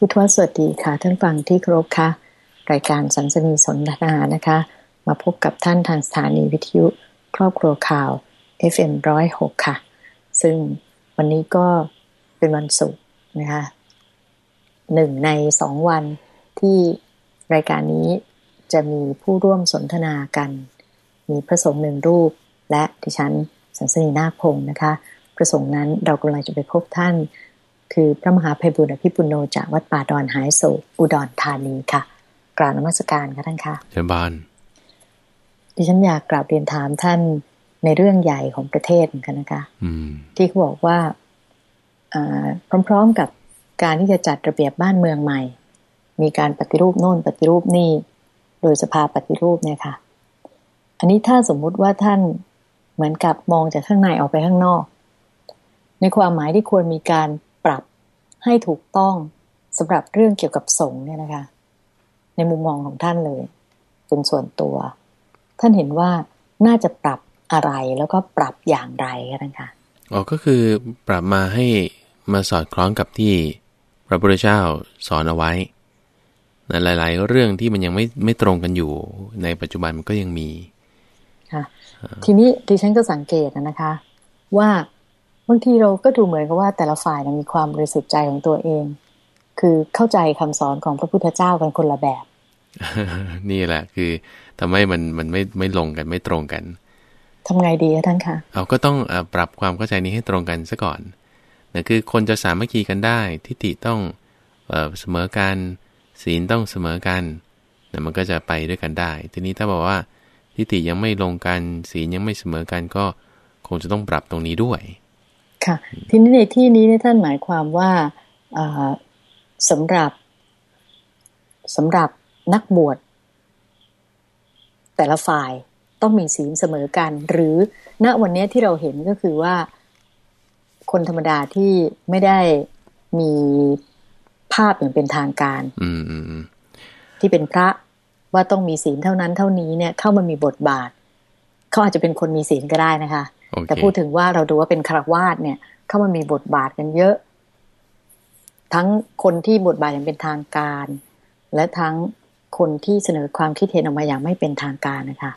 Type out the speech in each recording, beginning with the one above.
พุทธวสวัสดีค่ะ ท่านฟังที่เคารพค่ะ รายการสันสนีสนทนานะคะ มาพบกับท่านทางสถานีวิทยุ ครอบครัวข่าว FM106 ค่ะ ซึ่งวันนี้ก็เป็นวันศุกร์นะคะหนึ่งในสองวันที่รายการนี้จะมีผู้ร่วมสนทนากัน มีพระสงฆ์หนึ่งรูป และดิฉันสันสนีนาคพงศ์นะคะพระสงฆ์นั้นเรากำลังจะไปพบท่าน คือพระมหาภัยบุญอภิปุโนจากวัดป่าดอนหายโศกอุดรธานีค่ะ กราบนมัสการค่ะท่านคะเชิญบานดิฉันอยากกราบเรียนถามท่านในเรื่องใหญ่ของประเทศเหมือนกันนะคะอืมที่เขาบอกว่าอ่าพร้อมๆกับการที่จะจัดระเบียบบ้านเมืองใหม่ มีการปฏิรูปโน่นปฏิรูปนี่ โดยสภาปฏิรูปเนี่ยค่ะ อันนี้ถ้าสมมุติว่าท่านเหมือนกับมองจากข้างในออกไปข้างนอก ในความหมายที่ควรมีการปรับ ให้ถูกต้องสำหรับเรื่องเกี่ยวกับสงฆ์เนี่ยนะคะ ในมุมมองของท่านเลยเป็นส่วนตัว ท่านเห็นว่าน่าจะปรับอะไรแล้วก็ปรับอย่างไรกันนะคะอ๋อก็คือปรับมาให้มาสอดคล้องกับที่พระพุทธเจ้าสอนเอาไว้นะหลาย ๆ เรื่องที่มันยังไม่ไม่ตรงกันอยู่ ในปัจจุบันมันก็ยังมีค่ะทีนี้ดิฉันก็สังเกตนะนะคะ ว่า บางทีเราก็ดูเหมือนกับว่าแต่ละฝ่ายนะมีความบริสุทธิ์ใจของตัวเอง คือเข้าใจคำสอนของพระพุทธเจ้ากันคนละแบบ นี่แหละคือทำให้มันมันไม่ไม่ลงกันไม่ตรงกันทำไงดีคะท่านคะเราก็ต้องเอ่อปรับความเข้าใจนี้ให้ตรงกันซะก่อนนะคือคนจะสามัคคีกันได้ ทิฏฐิต้องเอ่อเสมอกัน ศีลต้องเสมอกันนะมันก็จะไปด้วยกันได้ ทีนี้ถ้าบอกว่าทิฏฐิยังไม่ลงกัน ศีลยังไม่เสมอกันก็คงจะต้องปรับตรงนี้ด้วย ค่ะ ทีนี้ในที่นี้เนี่ยท่านหมายความว่าเอ่อสำหรับสำหรับนักบวชแต่ละฝ่ายต้องมีศีลเสมอกัน หรือณวันนี้ที่เราเห็นก็คือว่าคนธรรมดาที่ไม่ได้มีภาพอย่างเป็นทางการอืมอืมอืมที่เป็นพระว่าต้องมีศีลเท่านั้นเท่านี้เนี่ยเข้ามามีบทบาท เขาอาจจะเป็นคนมีศีลก็ได้นะคะโอเค แต่พูดถึงว่าเราดูว่าเป็นคารวาสเนี่ยเข้ามามีบทบาทกันเยอะ ทั้งคนที่บทบาทอย่างเป็นทางการ และทั้งคนที่เสนอความคิดเห็นออกมาอย่างไม่เป็นทางการนะคะ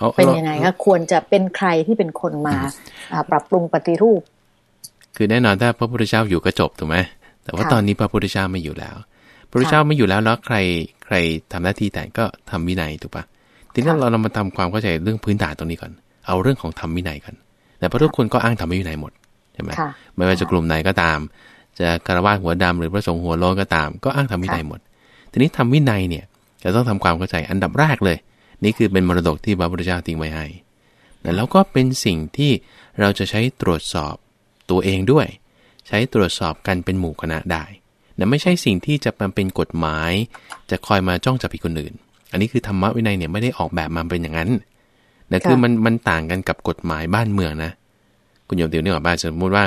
อาเป็นรายังไงคะควรจะเป็นใครที่เป็นคนมาอ่าปรับปรุงปฏิรูป คือแน่นอนถ้าพระพุทธเจ้าอยู่ก็จบถูกไหมแต่ว่าค่ะตอนนี้พระพุทธเจ้าไม่อยู่แล้ว พระพุทธเจ้าไม่อยู่แล้วแล้วใครใครทำหน้าที่แต่ก็ทำวินัยถูกปะทีนี้เราเรามาทำความเข้าใจเรื่องพื้นฐานตรงนี้ก่อน เอาเรื่องของธรรมวินัยกัน แต่เพราะทุกคนก็อ้างธรรมวินัยหมดใช่ไหมค่ะไม่ว่าจะกลุ่มไหนก็ตาม จะคารวะหัวดำหรือพระสงฆ์หัวโล้นก็ตาม ก็อ้างธรรมวินัยหมด ทีนี้ธรรมวินัยเนี่ยจะต้องทำความเข้าใจอันดับแรกเลย นี่คือเป็นมรดกที่พระพุทธเจ้าทิ้งไว้ให้นะแล้วก็เป็นสิ่งที่เราจะใช้ตรวจสอบตัวเองด้วย ใช้ตรวจสอบกันเป็นหมู่คณะได้นะไม่ใช่สิ่งที่จะมาเป็นกฎหมาย จะคอยมาจ้องจับผิดคนอื่น อันนี้คือธรรมวินัยเนี่ยไม่ได้ออกแบบมาเป็นอย่างนั้น นะคือมันมันต่างกันกับกฎหมายบ้านเมืองนะ คุณโยมเดี๋ยวนึกออกบ้านสมมติว่า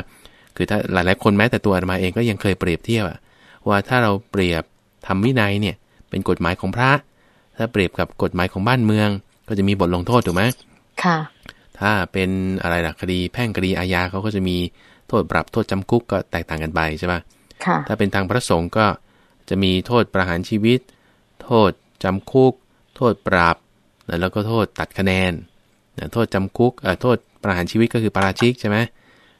คือถ้าหลายๆคนแม้แต่ตัวอาตมาเองก็ยังเคยเปรียบเทียบอะว่าถ้าเราเปรียบทำวินัยเนี่ยเป็นกฎหมายของพระ ถ้าเปรียบกับกฎหมายของบ้านเมือง ก็จะมีบทลงโทษถูกไหมค่ะ ถ้าเป็นอะไรล่ะคดีแพ่งคดีอาญาเขาก็จะมีโทษปรับโทษจำคุกก็แตกต่างกันไปใช่ปะค่ะ ถ้าเป็นทางพระสงฆ์ก็จะมีโทษประหารชีวิต โทษจำคุก โทษปรับนะแล้วก็โทษตัดคะแนนนะ โทษจำคุกเอ่อโทษประหารชีวิตก็คือปาราชิกใช่ไหม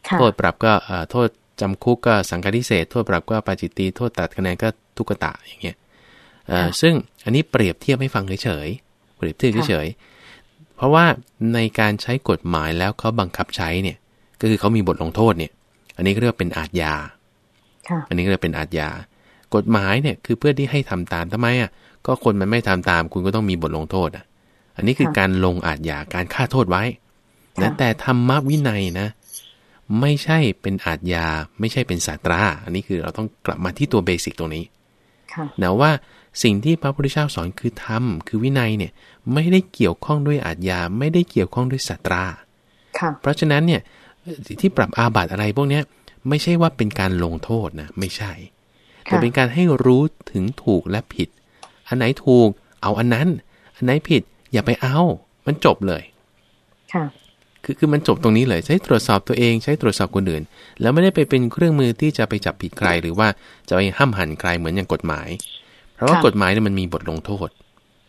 ค่ะโทษปรับก็เอ่อโทษจำคุกก็สังฆทิเศษโทษปรับก็ปาจิตตีโทษตัดคะแนนก็ทุกขตะอย่างเงี้ยเอ่อซึ่งอันนี้เปรียบเทียบให้ฟังเฉยๆเปรียบเทียบเฉยๆเพราะว่าในการใช้กฎหมายแล้วเขาบังคับใช้เนี่ยก็คือเขามีบทลงโทษเนี่ย อันนี้ก็เรียกว่าเป็นอาญาค่ะอันนี้ก็เลยเป็นอาญากฎหมายเนี่ยคือเพื่อที่ให้ทำตามทำไมอะก็คนมันไม่ทำตาม คุณก็ต้องมีบทลงโทษอะ อันนี้คือค่ะการลงอาญาการฆ่าโทษไว้ค่ะนะแต่ธรรมวินัยนะ ไม่ใช่เป็นอาญาไม่ใช่เป็นศาสตรา อันนี้คือเราต้องกลับมาที่ตัวเบสิกตรงนี้ค่ะนะว่าสิ่งที่พระพุทธเจ้าสอนคือธรรมคือวินัยเนี่ยไม่ได้เกี่ยวข้องด้วยอาญาไม่ได้เกี่ยวข้องด้วยศาสตราค่ะเพราะฉะนั้นเนี่ยที่ปรับอาบัติอะไรพวกเนี้ยไม่ใช่ว่าเป็นการลงโทษนะไม่ใช่ แต่ค่ะเป็นการให้รู้ถึงถูกและผิด อันไหนถูกเอาอันนั้น อันไหนผิด อย่าไปเอา มันจบเลย ค่ะ คือคือมันจบตรงนี้เลย ใช้ตรวจสอบตัวเองใช้ตรวจสอบคนอื่น แล้วไม่ได้ไปเป็นเครื่องมือที่จะไปจับผิดใครหรือว่าจะไปห้ามหันใครเหมือนอย่างกฎหมาย เพราะว่ากฎหมายเนี่ยมันมีบทลงโทษ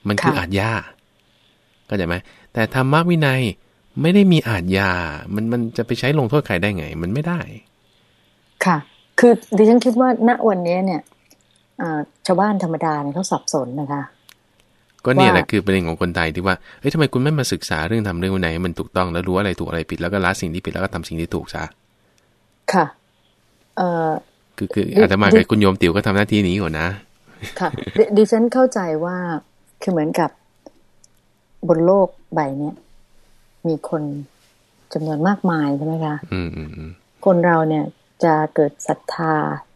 มันคืออาญาก็ใช่ไหมแต่ธรรมวินัยไม่ได้มีอาญา มันมันจะไปใช้ลงโทษใครได้ไง มันไม่ได้ ค่ะ คือดิฉันคิดว่าณวันนี้เนี่ยชาวบ้านธรรมดาเนี่ยเขาสับสนนะคะ ก็เนี่ยแหละคือประเด็นของคนไทยที่ว่าเฮ้ยทำไมคุณไม่มาศึกษาเรื่องทำเรื่องวินัยมันถูกต้องแล้วรู้อะไรถูกอะไรผิดแล้วก็ละสิ่งที่ผิดแล้วก็ทำสิ่งที่ถูกซะค่ะ เอ่อคือคืออาตมากับคุณโยมติ๋วก็ทำหน้าที่นี้ก่อนนะ ค่ะดิฉันเข้าใจว่าคือเหมือนกับบนโลกใบเนี้ยมีคนจำนวนมากมายใช่ไหมคะอืมอืมคนเราเนี่ยจะเกิดศรัทธา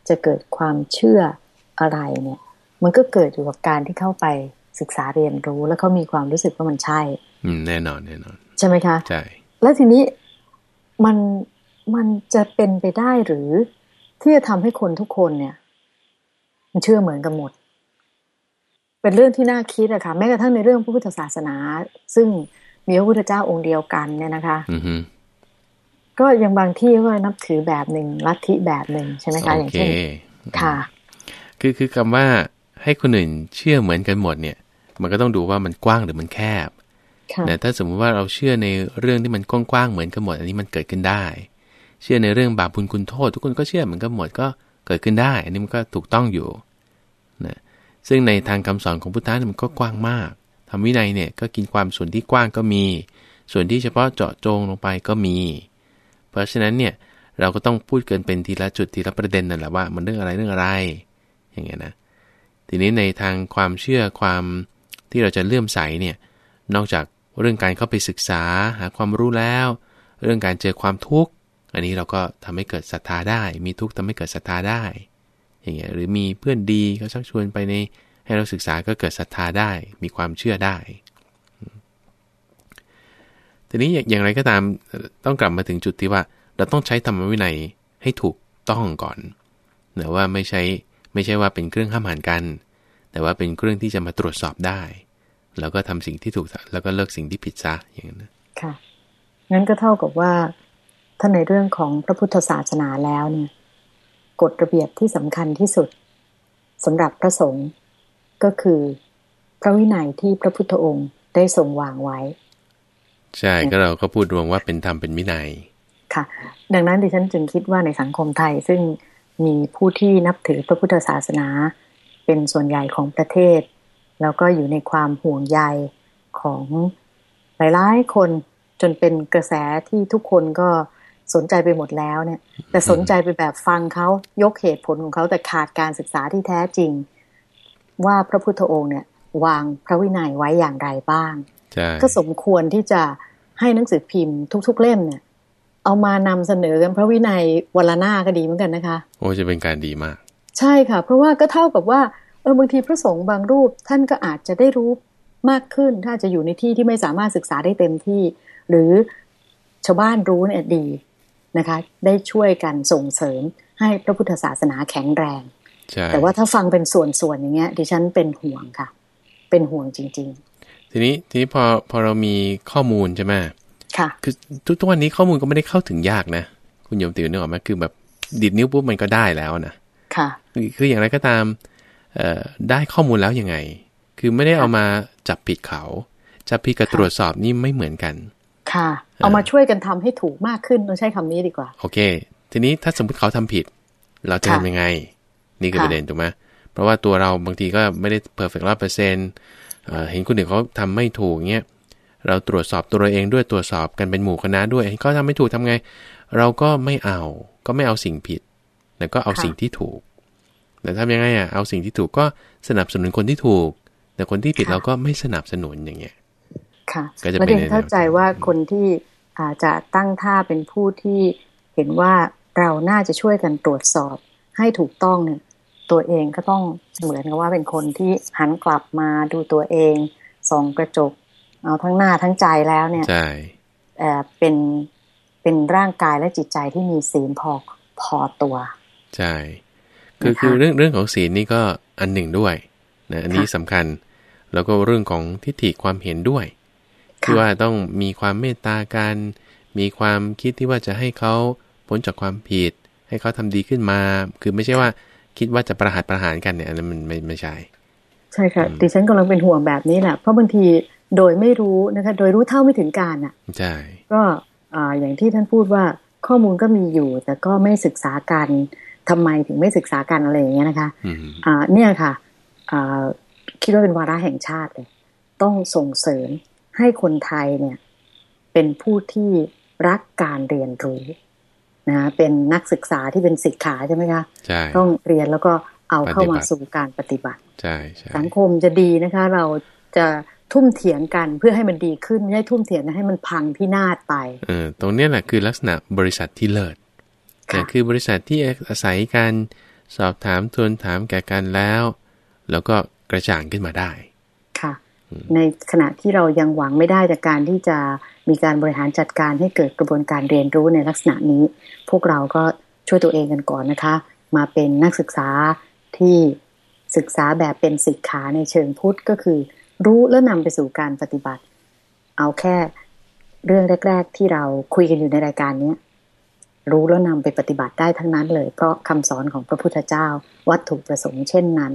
จะเกิดความเชื่ออะไรเนี่ย มันก็เกิดอยู่กับการที่เข้าไป ศึกษาเรียนรู้ แล้วเขามีความรู้สึกว่ามันใช่ อืมแน่นอนแน่นอน ใช่ไหมคะใช่แล้วทีนี้มันมันจะเป็นไปได้หรือที่จะทำให้คนทุกคนเนี่ย มันเชื่อเหมือนกันหมด เป็นเรื่องที่น่าคิดอะค่ะแม้กระทั่งในเรื่องพระพุทธศาสนา ซึ่งมีพระพุทธเจ้าองค์เดียวกันเนี่ยนะคะอืก็ยังบางที่ก็นับถือแบบหนึ่งลัทธิแบบหนึ่งใช่ไหมคะ อย่างเช่นค่ะ คือคือคำว่า ให้คนอื่นเชื่อเหมือนกันหมดเนี่ย มันก็ต้องดูว่ามันกว้างหรือมันแคบแต่ถ้าสมมุติว่าเราเชื่อในเรื่องที่มันกว้างๆเหมือนกันหมด อันนี้มันเกิดขึ้นได้ เชื่อในเรื่องบาปบุญคุณโทษ ทุกคนก็เชื่อเหมือนกันหมดก็เกิดขึ้นได้ อันนี้มันก็ถูกต้องอยู่นะซึ่งในทางคำสอนของพุทธะมันก็กว้างมากทำวินัยเนี่ยก็กินความส่วนที่กว้างก็มี ส่วนที่เฉพาะเจาะจงลงไปก็มี เพราะฉะนั้นเนี่ยเราก็ต้องพูดเกินเป็นทีละจุดทีละประเด็นนั่นแหละว่า มันเรื่องอะไรเรื่องอะไร อย่างเงี้ยนะ ทีนี้ในทางความเชื่อความที่เราจะเลื่อมใสเนี่ยนอกจากเรื่องการเข้าไปศึกษาหาความรู้แล้ว เรื่องการเจอความทุกข์อันนี้เราก็ทำให้เกิดศรัทธาได้ มีทุกข์ทำให้เกิดศรัทธาได้ อย่างเงี้ยหรือมีเพื่อนดีเขาชักชวนไปในให้เราศึกษาก็เกิดศรัทธาได้ มีความเชื่อได้ ทีนี้อย่างไรก็ตามต้องกลับมาถึงจุดที่ว่า เราต้องใช้ธรรมวินัยให้ถูกต้องก่อนเนะว่าไม่ใช่ ไม่ใช่ว่าเป็นเครื่องห้ามหันกัน แต่ว่าเป็นเครื่องที่จะมาตรวจสอบได้ แล้วก็ทำสิ่งที่ถูกแล้วก็เลิกสิ่งที่ผิดซะอย่างนั้นค่ะงั้นก็เท่ากับว่าถ้าในเรื่องของพระพุทธศาสนาแล้วเนี่ยกฎระเบียบที่สำคัญที่สุดสำหรับพระสงฆ์ก็คือพระวินัยที่พระพุทธองค์ได้ทรงวางไว้ ใช่ก็เราก็พูดรวมว่าเป็นธรรมเป็นวินัยค่ะ ดังนั้นดิฉันจึงคิดว่าในสังคมไทย ซึ่ง มีผู้ที่นับถือพระพุทธศาสนา เป็นส่วนใหญ่ของประเทศ แล้วก็อยู่ในความห่วงใยของหลายๆคนจนเป็นกระแสที่ทุกคนก็สนใจไปหมดแล้วเนี่ย แต่สนใจไปแบบฟังเขายกเหตุผลของเขาแต่ขาดการศึกษาที่แท้จริง ว่าพระพุทธองค์เนี่ย วางพระวินัยไว้อย่างไรบ้าง ก็สมควรที่จะให้หนังสือพิมพ์ทุก ๆ เล่มเนี่ย เอามานำเสนอกันพระวินัยวัลนาก็ดีเหมือนกันนะคะ โอ้จะเป็นการดีมาก ใช่ค่ะ เพราะว่าก็เท่ากับว่าเออบางทีพระสงฆ์บางรูปท่านก็อาจจะได้รู้มากขึ้น ถ้าจะอยู่ในที่ที่ไม่สามารถศึกษาได้เต็มที่ หรือชาวบ้านรู้เนี่ยดีนะคะ ได้ช่วยกันส่งเสริมให้พระพุทธศาสนาแข็งแรง แต่ว่าถ้าฟังเป็นส่วนๆอย่างเงี้ยดิฉันเป็นห่วงค่ะ เป็นห่วงจริง ๆ ทีนี้ทีนี้พอพอเรามีข้อมูลใช่ไหม ค่ะ คือทุกวันนี้ข้อมูลก็ไม่ได้เข้าถึงยากนะ คุณโยมติ๋วนึกออกไหมคือแบบดิดนิ้วปุ๊บมันก็ได้แล้วนะค่ะ คืออย่างไรก็ตามเอ่อได้ข้อมูลแล้วยังไง คือไม่ได้เอามาจับผิดเขาจับผิดกับตรวจสอบนี่ไม่เหมือนกัน ค่ะ เอามาช่วยกันทำให้ถูกมากขึ้นต้องใช้คำนี้ดีกว่า โอเค ทีนี้ถ้าสมมติเขาทำผิด เราจะทำยังไง นี่คือประเด็นถูกไหมเพราะว่าตัวเราบางทีก็ไม่ได้ perfect ร้อยเปอร์เซ็นต์เห็นคนอื่นเขาทำไม่ถูกเงี้ย เราตรวจสอบตัวเราเองด้วยตรวจสอบกันเป็นหมู่คณะด้วยก็ทำไม่ถูกทำไง เราก็ไม่เอา ก็ไม่เอาสิ่งผิด แล้วก็เอาสิ่งที่ถูก แต่ทำยังไงอะ เอาสิ่งที่ถูกก็สนับสนุนคนที่ถูก แต่คนที่ผิดเราก็ไม่สนับสนุนอย่างเงี้ย ค่ะก็จะเป็นเข้าใจว่าคนที่อาจจะตั้งท่าเป็นผู้ที่เห็นว่าเราน่าจะช่วยกันตรวจสอบให้ถูกต้องเนี่ย ตัวเองก็ต้องเหมือนกับว่าเป็นคนที่หันกลับมาดูตัวเองส่องกระจก เอาทั้งหน้าทั้งใจแล้วเนี่ยใช่เป็นเป็นร่างกายและจิตใจที่มีศีลพอพอตัว ใช่ คือคือเรื่องเรื่องของศีลนี่ก็อันหนึ่งด้วยนะอันนี้สำคัญแล้วก็เรื่องของทิฏฐิความเห็นด้วยคือว่าต้องมีความเมตตากันมีความคิดที่ว่าจะให้เขาพ้นจากความผิด ให้เขาทำดีขึ้นมา คือไม่ใช่ว่าคิดว่าจะประหารประหารกันเนี่ยอันนั้นมันไม่ไม่ใช่ ใช่ค่ะดิฉันกำลังเป็นห่วงแบบนี้แหละเพราะบางที โดยไม่รู้นะคะ โดยรู้เท่าไม่ถึงการอะใช่ก็อ่าอย่างที่ท่านพูดว่าข้อมูลก็มีอยู่ แต่ก็ไม่ศึกษากันทำไมถึงไม่ศึกษากันอะไรอย่างเงี้ยนะคะอืมอ่าเนี่ยค่ะอ่าคิดว่าเป็นวาระแห่งชาติเลย ต้องส่งเสริมให้คนไทยเนี่ย เป็นผู้ที่รักการเรียนรู้นะเป็นนักศึกษาที่เป็นศิกขาใช่ไหมคะใช่ต้องเรียนแล้วก็เอาเข้าปฏิบัมาติสู่การปฏิบัติใช่ใช่สังคมจะดีนะคะ เราจะ ทุ่มเถียงกันเพื่อให้มันดีขึ้นไม่ใช่ทุ่มเถียงให้มันพังพินาศไปเออตรงเนี้ยแหละคือลักษณะบริษัทที่เลิศค่ะแต่คือบริษัทที่อาศัยการสอบถามทวนถามแก่กันแล้ว แล้วก็กระจ่างขึ้นมาได้ ค่ะ ในขณะที่เรายังหวังไม่ได้จากการที่จะมีการบริหารจัดการให้เกิดกระบวนการเรียนรู้ในลักษณะนี้ พวกเราก็ช่วยตัวเองกันก่อนนะคะ มาเป็นนักศึกษาที่ศึกษาแบบเป็นศิกขาในเชิงพุทธก็คือ รู้แล้วนำไปสู่การปฏิบัติ เอาแค่เรื่องแรก ๆ ที่เราคุยกันอยู่ในรายการเนี้ยรู้แล้วนำไปปฏิบัติได้ทั้งนั้นเลย เพราะคำสอนของพระพุทธเจ้า วัตถุประสงค์เช่นนั้น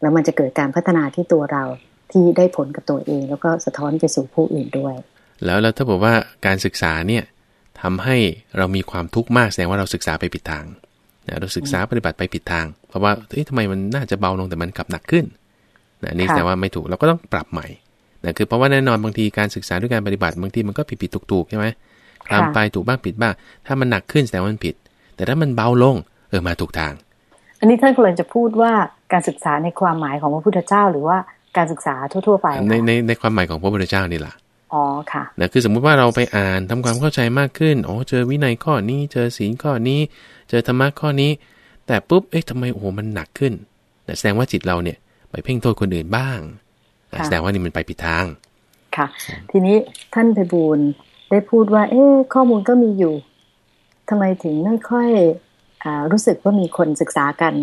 แล้วมันจะเกิดการพัฒนาที่ตัวเราที่ได้ผลกับตัวเอง แล้วก็สะท้อนไปสู่ผู้อื่นด้วย แล้วแล้วถ้าบอกว่าการศึกษาเนี่ยทำให้เรามีความทุกข์มากแสดงว่าเราศึกษาไปผิดทางนะเราศึกษาปฏิบัติไปผิดทาง เพราะว่าเฮ้ยทำไมมันน่าจะเบาลงแต่มันกลับหนักขึ้น นะอันนี่ค่ะแสดงว่าไม่ถูกเราก็ต้องปรับใหม่นะคือเพราะว่าแน่นอนบางทีการศึกษาด้วยการปฏิบัติบางทีมันก็ผิดผิดถูกถูกๆใช่ไหมทำไปถูกบ้างผิดบ้าง ถ้ามันหนักขึ้นแสดงว่ามันผิด แต่ถ้ามันเบาลงเออมาถูกทาง อันนี้ท่านกำลังจะพูดว่าการศึกษาในความหมายของพระพุทธเจ้า หรือว่าการศึกษาทั่ว ๆ ไป ในคะในในความหมายของพระพุทธเจ้านี่แหละอ๋อค่ะนะคือสมมุติว่าเราไปอ่านทำความเข้าใจมากขึ้นอ๋อเจอวินัยข้อนี้เจอศีลข้อนี้ เจอธรรมะข้อนี้ แต่ปุ๊บเอ๊ะทำไมโอ้โหมันหนักขึ้นนะแสดงว่าจิตเราเนี่ย ไปเพ่งโทษคนอื่นบ้างนะค่ะแสดงว่านี่มันไปผิดทาง ค่ะ ทีนี้ท่านไพบูลย์ได้พูดว่า เอ๊ะข้อมูลก็มีอยู่ทำไมถึงไม่ค่อยอารู้สึกว่ามีคนศึกษากัน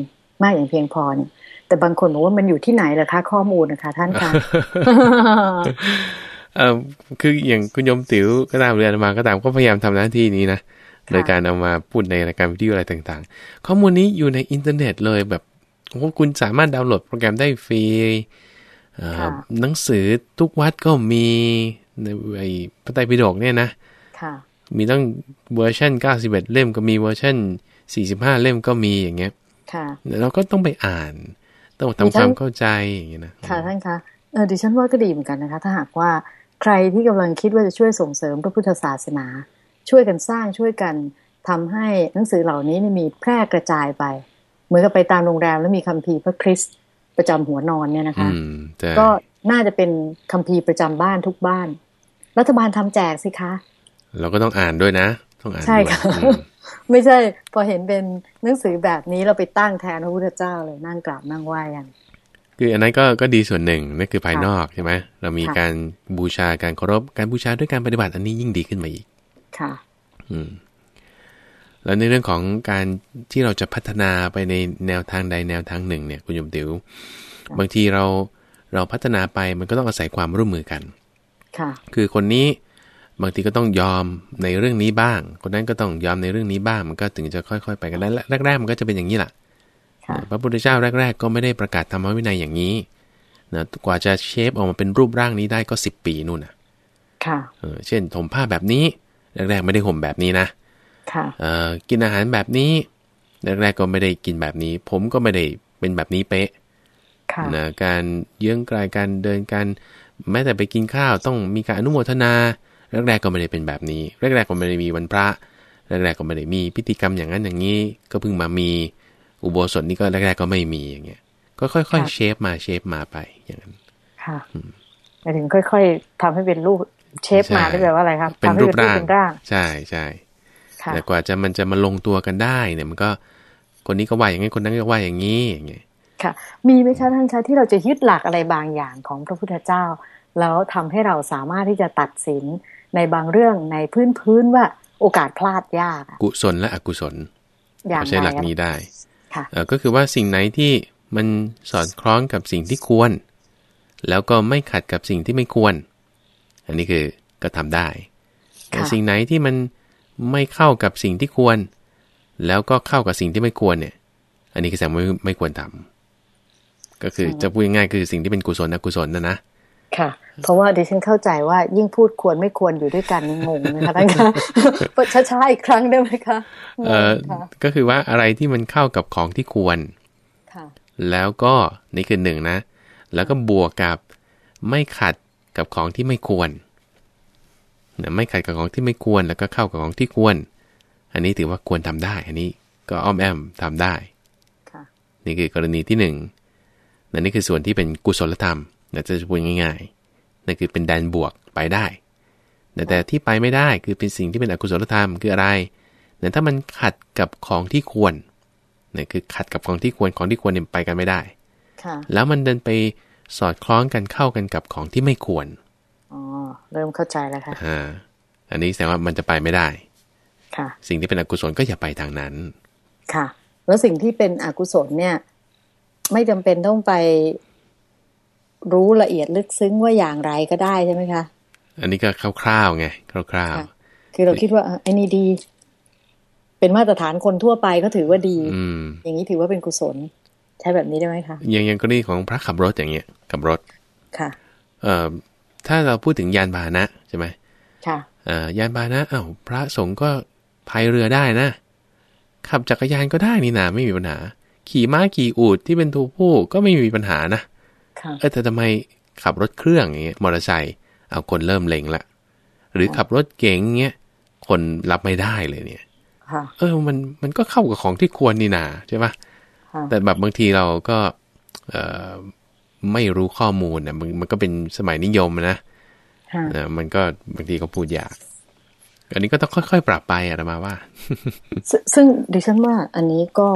มากอย่างเพียงพอเนี่ย แต่บางคนบอกว่ามันอยู่ที่ไหนล่ะคะ ข้อมูลนะคะ ท่านคะเออคืออย่างคุณโยมติ๋วก็ตามเรียนมาก็ตามก็พยายามทำหน้าที่นี้นะค่ะโดยการเอามาพูดในรายการวิทยุอะไรต่างๆ ข้อมูลนี้อยู่ในอินเทอร์เน็ตเลยแบบ โอ้โหคุณสามารถดาวน์โหลดโปรแกรมได้ฟรีเอ่อค่ะหนังสือทุกวัดก็มีในไอ้พระไตรปิฎกเนี่ยนะค่ะมีตั้งเวอร์ชัน91 เล่มก็มีเวอร์ชัน45 เล่มก็มีอย่างเงี้ยค่ะเราก็ต้องไปอ่าน ต้องดิฉัทำนความเข้าใจอย่างเงี้ยนะค่ะท่านคะเออดิฉันว่าก็ดีเหมือนกันนะคะ ถ้าหากว่าใครที่กำลังคิดว่าจะช่วยส่งเสริมพระพุทธศาสนา ช่วยกันสร้างช่วยกันทำให้หนังสือเหล่านี้เนี่ยมีแพร่กระจายไป เหมือนกับไปตามโรงแรมแล้วมีคัมภีร์พระคริสต์ประจำหัวนอนเนี่ยนะคะอืมใช่ก็น่าจะเป็นคัมภีร์ประจำบ้านทุกบ้าน รัฐบาลทำแจกสิคะ เราก็ต้องอ่านด้วยนะ ต้องอ่านใช่ด้วยค่ะอืมไม่ใช่ พอเห็นเป็นหนังสือแบบนี้เราไปตั้งแทนพระพุทธเจ้าเลยนั่งกราบนั่งไหว้กันคืออันนั้นก็ก็ดีส่วนหนึ่งนั่นคือภายค่ะนอกใช่ไหมเรามีค่ะการบูชาการเคารพการบูชาด้วยการปฏิบัติอันนี้ยิ่งดีขึ้นมาอีก ค่ะ อืม แล้วในเรื่องของการที่เราจะพัฒนาไปในแนวทางใดแนวทางหนึ่งเนี่ยคุณโยมติ๋วบางทีเราเราพัฒนาไปมันก็ต้องอาศัยความร่วมมือกันค่ะคือคนนี้บางทีก็ต้องยอมในเรื่องนี้บ้าง คนนั้นก็ต้องยอมในเรื่องนี้บ้าง มันก็ถึงจะค่อยๆ ไปกันได้แรกๆมันก็จะเป็นอย่างนี้แหละค่ะพระพุทธเจ้าแรก ๆ ก็ไม่ได้ประกาศธรรมวินัยอย่างนี้นะกว่าจะเชฟออกมาเป็นรูปร่างนี้ได้ก็สิบปีนู่นนะค่ะเออเช่นถมผ้าแบบนี้แรกๆไม่ได้ห่มแบบนี้นะค่ะเอ่อ กินอาหารแบบนี้แรกๆก็ไม่ได้กินแบบนี้ ผมก็ไม่ได้เป็นแบบนี้เป๊ะค่ะนะการเยื้องกลายการเดินการแม้แต่ไปกินข้าวต้องมีการอนุโมทนาแรกๆก็ไม่ได้เป็นแบบนี้แรกๆก็ไม่ได้มีวันพระแรกๆก็ไม่ได้มีพิธีกรรมอย่างนั้นอย่างนี้ ก็เพิ่งมามีอุโบสถนี่ก็แรกๆก็ไม่มีอย่างเงี้ย ก็ค่อยๆเชฟมาเชฟมาไปอย่างนั้นค่ะหมายถึงค่อย ๆทำให้เป็นรูปเชฟมาใช่ได้แปลว่าอะไรครับเป็นทำให้รูปร่างเป็นร่างใช่ใช่ค่ะ แต่กว่าจะมันจะมาลงตัวกันได้เนี่ยมันก็คนนี้ก็ว่าอย่างนี้คนนั้นก็ว่าอย่างนี้อย่างเงี้ยค่ะ มีไหมคะท่านคะที่เราจะยึดหลักอะไรบางอย่างของพระพุทธเจ้า แล้วทำให้เราสามารถที่จะตัดสินในบางเรื่องในพื้นพื้นๆว่าโอกาสพลาดยากอะกุศลและอกุศลอย่างเราใช้หลักไรนี้ได้ค่ะเอ่อก็คือว่าสิ่งไหนที่มันสอดคล้องกับสิ่งที่ควร แล้วก็ไม่ขัดกับสิ่งที่ไม่ควร อันนี้คือก็ทำได้ค่ะสิ่งไหนที่มัน ไม่เข้ากับสิ่งที่ควร แล้วก็เข้ากับสิ่งที่ไม่ควรเนี่ย อันนี้ก็แสดงว่าไม่ไม่ควรทำก็คือจะพูดง่ายๆคือสิ่งที่เป็นกุศลอกุศลนะนะค่ะ เพราะว่าดิฉันเข้าใจว่ายิ่งพูดควรไม่ควรอยู่ด้วยกันนี่งงนะคะท่านคะช้าๆอีกครั้งได้ไหมคะงเองอค่ะก็คือว่าอะไรที่มันเข้ากับของที่ควรค่ะแล้วก็นี่คือหนึ่งนะ แล้วก็บวกกับไม่ขัดกับของที่ไม่ควร นะไม่ขัดกับของที่ไม่ควรแล้วก็เข้ากับของที่ควร อันนี้ถือว่าควรทำได้ อันนี้ก็อ้อมแอมทำได้ค่ะนี่คือกรณีที่หนึ่งนั่นนี่คือส่วนที่เป็นกุศลธรรมนะจะพูดง่ายๆนั่นคือเป็นแดนบวกไปได้แต่แต่ที่ไปไม่ได้คือเป็นสิ่งที่เป็นอกุศลธรรมคืออะไรเนี่ยถ้ามันขัดกับของที่ควรเนี่ยคือขัดกับของที่ควรของที่ควรเนี่ยไปกันไม่ได้ค่ะแล้วมันเดินไปสอดคล้องกันเข้ากันกับของที่ไม่ควร อ๋อเริ่มเข้าใจแล้วค่ะอ่าอันนี้แสดงว่ามันจะไปไม่ได้ ค่ะ สิ่งที่เป็นอกุศลก็อย่าไปทางนั้น ค่ะ แล้วสิ่งที่เป็นอกุศลเนี่ย ไม่จำเป็นต้องไปรู้ละเอียดลึกซึ้งว่าอย่างไรก็ได้ใช่ไหมคะ อันนี้ก็คร่าวๆไงคร่าวค่ะคือเราคิดว่าเออไอ้นี่ดี เป็นมาตรฐานคนทั่วไปก็ถือว่าดีๆอืมอย่างนี้ถือว่าเป็นกุศล ใช้แบบนี้ได้ไหมคะ อย่างอย่างกรณีของพระขับรถอย่างเงี้ยขับรถ ค่ะ เอ่อ ถ้าเราพูดถึงยานพาหนะใช่ไหมค่ะเอ่อยานพาหนะอ้าวพระสงฆ์ก็พายเรือได้นะ ขับจักรยานก็ได้นี่นาไม่มีปัญหา ขี่ม้าขี่อูฐที่เป็นตัวผู้ก็ไม่มีปัญหานะค่ะเออแต่ทำไมขับรถเครื่องอย่างเงี้ยมอเตอร์ไซค์เอาคนเริ่มเล็งละหรือขับรถเก๋งเงี้ยคนรับไม่ได้เลยเนี่ยค่ะเออมันมันก็เข้ากับของที่ควรนี่นาใช่ปะค่ะแต่แบบบางทีเราก็เอ่อ ไม่รู้ข้อมูลนะมันมันก็เป็นสมัยนิยมนะค่ะเออมันก็บางทีก็พูดยาก อันนี้ก็ต้องค่อยๆ ปรับไปอะมาว่าซึ่งซึ่งดิฉันว่าอันนี้ก็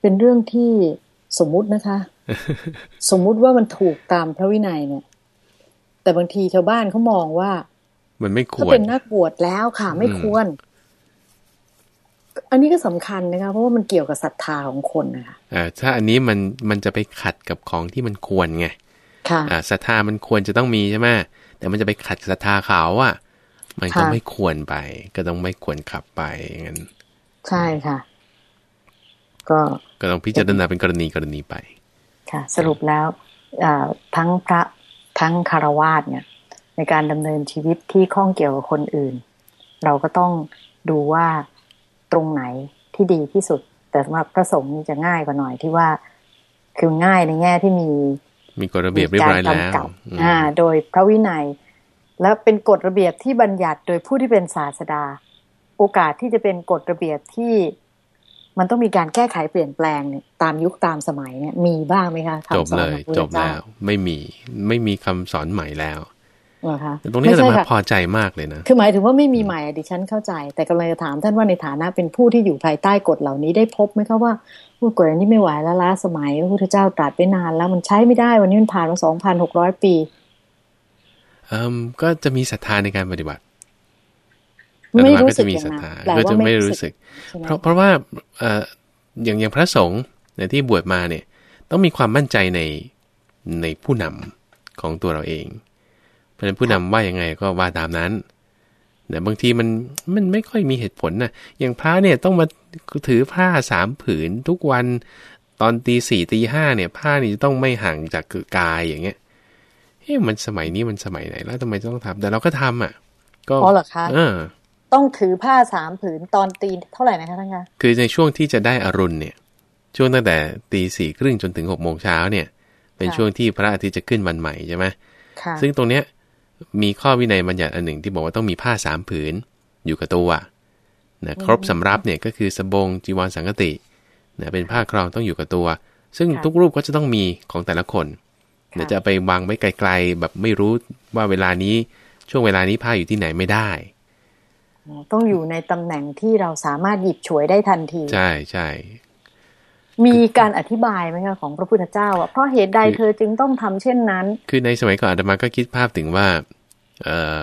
เป็นเรื่องที่สมมุตินะคะ สมมุติว่ามันถูกตามพระวินัยเนี่ย แต่บางทีชาวบ้านเขามองว่า มันไม่คถ้าวรเป็นนักบวชแล้วค่ะ ไม่อืมควร อันนี้ก็สำคัญนะคะเพราะว่ามันเกี่ยวกับศรัทธาของคนนะคะเอ่อถ้าอันนี้มันมันจะไปขัดกับของที่มันควรไงค่ะอ่าศรัทธามันควรจะต้องมีใช่ไหมแต่มันจะไปขัดศรัทธาเขาอะ มันก็ค่ะไม่ควรไป ก็ต้องไม่ควรขับไปอย่างนั้นใช่ค่ะ ก็ก็ต้องพิจารณาเป็นกรณีกรณีไป ค่ะ สรุปแล้วอ่าทั้งพระทั้งคารวาสเนี่ย ในการดำเนินชีวิตที่ข้องเกี่ยวกับคนอื่น เราก็ต้องดูว่าต รงไหนที่ดีที่สุด แต่สำหรับพระสงฆ์นี่จะง่ายกว่าหน่อยที่ว่าคือง่ายในแง่ที่มี มีกฎระเบียบเรียบร้อยแล้วมีการกำกับอืมอ่า โดยพระวินัย และเป็นกฎระเบียบที่บัญญัติโดยผู้ที่เป็นศาสดา โอกาสที่จะเป็นกฎระเบียบที่มันต้องมีการแก้ไขเปลี่ยนแปลงเนี่ยตามยุคตามสมัยเนี่ยมีบ้างไหมคะจบคำสอนเลขยองพระพุทจธบเจ้าแล้ว ไม่มีไม่มีคำสอนใหม่แล้วเหรอคะตรงนี้ไม่จะใช่มาค่ะพอใจมากเลยนะ คือหมายถึงว่าไม่มีใหม่อะดิฉันเข้าใจ แต่กำลังจะถามท่านว่าในฐานะเป็นผู้ที่อยู่ภายใต้กฎเหล่านี้ได้พบไหมคะว่าผู้กฎอันนี้ไม่ไหวแล้วล้าสมัยพระพุทธเจ้าตรัสไปนานแล้วมันใช้ไม่ได้วันนี้มันผ่านมาสองพันหกร้อยปีเอิมก็จะมีศรัทธาในการปฏิบัติไม่อาตารู้ก็สึจะกมีอย่างศรัทนั้นธาแปลก็ว่าจะไม่ไม่รู้รู้สึสึกกใช่ไหมเพราะเพราะว่าเอ่ออย่างอย่างพระสงฆ์เนี่ยที่บวชมาเนี่ย ต้องมีความมั่นใจในในผู้นำของตัวเราเอง เพราะฉะนั้นผู้นำว่ายังไงก็ว่าตามนั้นแต่บางทีมันมันไม่ค่อยมีเหตุผลนะอย่างพระเนี่ยต้องมาถือผ้าสามผืนทุกวันตอนตีสี่ตีห้าเนี่ย ผ้านี่จะต้องไม่ห่างจากกายอย่างเงี้ยเฮ้ยมันสมัยนี้มันสมัยไหน แล้วทำไมต้องทำแต่เราก็ทำอะ ก็อ๋อเหรอคะเออต้องถือผ้าสามผืนตอนตีเท่าไหร่นะคะท่านคะคือในช่วงที่จะได้อรุณเนี่ย ช่วงตั้งแต่ตีสี่ครึ่งจนถึงหกโมงเช้าเนี่ย เป็นช่วงที่พระอาทิตย์จะขึ้นวันใหม่ใช่ไหมค่ะซึ่งตรงเนี้ย มีข้อวินัยบัญญัติอันหนึ่งที่บอกว่าต้องมีผ้าสามผืนอยู่กับตัวนะครบสำรับเนี่ยก็คือสบงจีวรสังกตินะเป็นผ้าครองต้องอยู่กับตัว ซึ่งทุกรูปก็จะต้องมีของแต่ละคนเดี๋ยวจะไปวางไว้ไกล ๆ แบบไม่รู้ว่าเวลานี้ช่วงเวลานี้ผ้าอยู่ที่ไหนไม่ได้ต้องอยู่ในตำแหน่งที่เราสามารถหยิบฉวยได้ทันที ใช่ใช่ มีการอธิบายไหมคะของพระพุทธเจ้าว่าเพราะเหตุใดเธอจึงต้องทำเช่นนั้น คือในสมัยก่อนอาตมาก็คิดภาพถึงว่าเอ่อ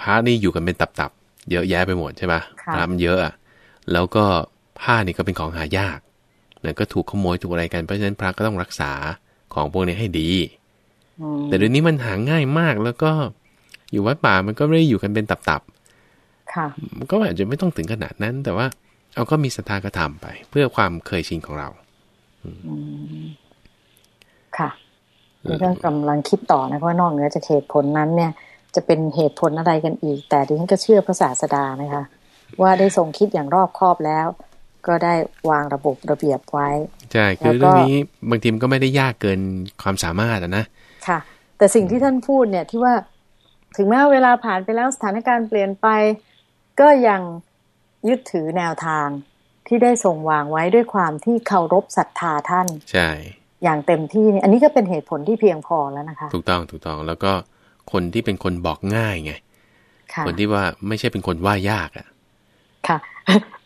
พระนี่อยู่กันเป็นตับๆ เยอะแยะไปหมดใช่ปะค่ะพระมันเยอะอะแล้วก็ผ้านี่ก็เป็นของหายากแล้วก็ถูกขโมยถูกอะไรกันเพราะฉะนั้นพระก็ต้องรักษาของพวกนี้ให้ดีอืมแต่เดี๋ยวนี้มันหาง่ายมากแล้วก็อยู่วัดป่ามันก็ไม่ได้อยู่กันเป็นตับค่ะก็อาจจะไม่ต้องถึงขนาดนั้น แต่ว่า เอาก็มีศรัทธากระทำไป เพื่อความเคยชินของเราอืม ค่ะดิฉันกำลังคิดต่อนะเพราะนอกเหนือจากเหตุผลนั้นเนี่ย จะเป็นเหตุผลอะไรกันอีก แต่ดิฉันก็เชื่อพระศาสดานะคะ ว่าได้ทรงคิดอย่างรอบคอบแล้ว ก็ได้วางระบบระเบียบไว้ใช่คือเรื่องนี้บางทีมนก็ไม่ได้ยากเกินความสามารถอะนะค่ะ แต่สิ่งที่ท่านพูดเนี่ยที่ว่าถึงแม้เวลาผ่านไปแล้วสถานการณ์เปลี่ยนไป ก็ยังยึดถือแนวทาง ที่ได้ทรงวางไว้ด้วยความที่เคารพศรัทธาท่าน ใช่ อย่างเต็มที่นี่อันนี้ก็เป็นเหตุผลที่เพียงพอแล้วนะคะ ถูกต้องถูกต้องแล้วก็คนที่เป็นคนบอกง่ายไงค่ะคนที่ว่าไม่ใช่เป็นคนว่ายากอะ ค่ะ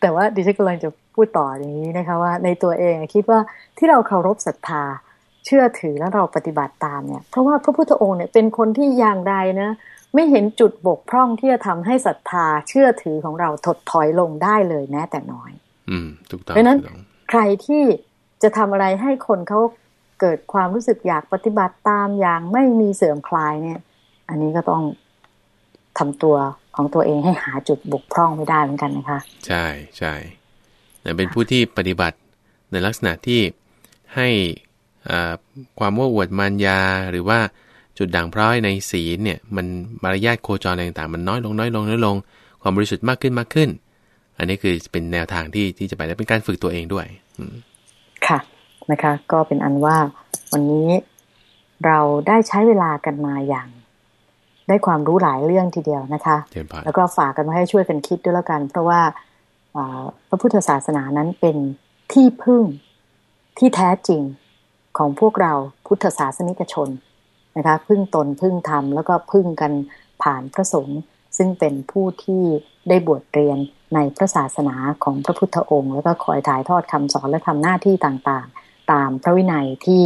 แต่ว่าดิฉันกำลังจะพูดต่ออย่างนี้นะคะ ว่าในตัวเองคิดว่าที่เราเคารพศรัทธา เชื่อถือแล้วเราปฏิบัติตามเนี่ย เพราะว่าพระพุทธองค์เนี่ยเป็นคนที่อย่างใดนะไม่เห็นจุดบกพร่องที่จะทำให้ศรัทธาเชื่อถือของเราถดถอยลงได้เลยแม้แต่น้อยอืมถูกต้อง เพราะฉะนั้นถูกต้องใครที่จะทำอะไรให้คนเขาเกิดความรู้สึกอยากปฏิบัติตามอย่างไม่มีเสื่อมคลายเนี่ย อันนี้ก็ต้องทำตัวของตัวเองให้หาจุดบกพร่องไม่ได้เหมือนกันนะคะ ใช่ใช่แต่เป็นผู้ที่ปฏิบัติในลักษณะที่ให้อ่าความโม้อวดมารยาหรือว่าจุดด่างพร้อยในศีลเนี่ย มันมารยาทโคจรอะไรต่างๆ มันน้อยลงน้อยลงน้อยลง ความบริสุทธิ์มากขึ้นมากขึ้น อันนี้คือเป็นแนวทางที่ที่จะไปและเป็นการฝึกตัวเองด้วยอืมค่ะนะคะ ก็เป็นอันว่าวันนี้เราได้ใช้เวลากันมาอย่าง ได้ความรู้หลายเรื่องทีเดียวนะคะเจริญพรแล้วก็ฝากกันมาให้ช่วยกันคิดด้วยแล้วกัน เพราะว่าอ่าพระพุทธศาสนานั้นเป็นที่พึ่งที่แท้จริงของพวกเราพุทธศาสนิกชนนะคะ พึ่งตนพึ่งธรรมแล้วก็พึ่งกันผ่านพระสงฆ์ซึ่งเป็นผู้ที่ได้บวชเรียน ในพระศาสนาของพระพุทธองค์ แล้วก็คอยถ่ายทอดคำสอนและทำหน้าที่ต่างๆ ตามพระวินัยที่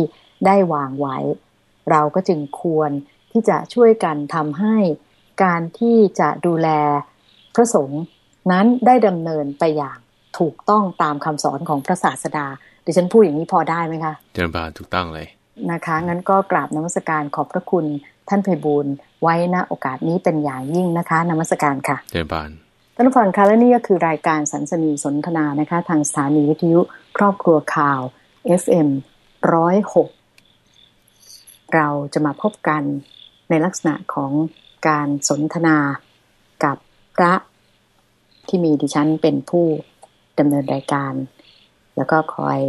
ได้วางไว้ เราก็จึงควรที่จะช่วยกันทำให้การที่จะดูแลพระสงฆ์นั้นได้ดำเนินไปอย่างถูกต้องตามคำสอนของพระศาสดาดิฉันพูดอย่างนี้พอได้ไหมคะเจริญพรถูกต้องเลยนะคะ งั้นก็กราบนมัสการขอบพระคุณท่านไพบูลย์ไว้ณโอกาสนี้เป็นอย่างยิ่งนะคะนมัสการค่ะเจริญพร ท่านผู้ฟังคะและนี่ก็คือรายการสันสนีสนทนานะคะ ทางสถานีวิทยุครอบครัวข่าว FM ร้อยหกเราจะมาพบกันในลักษณะของการสนทนากับพระที่มีดิฉันเป็นผู้ดำเนินรายการ แล้วก็คอย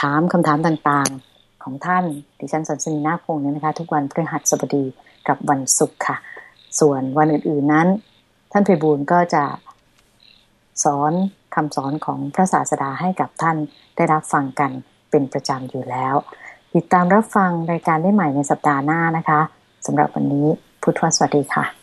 ถามคำถามต่างๆของท่านดิฉันสันสนีนาคพงศ์เนี่ยนะคะ ทุกวันพฤหัสบดีกับวันศุกร์ค่ะ ส่วนวันอื่นๆนั้น ท่านเพบูลก็จะสอนคำสอนของพระศาสดาให้กับท่านได้รับฟังกันเป็นประจำอยู่แล้ว ติดตามรับฟังรายการได้ใหม่ในสัปดาห์หน้านะคะสำหรับวันนี้พุทธวสวัสดีค่ะ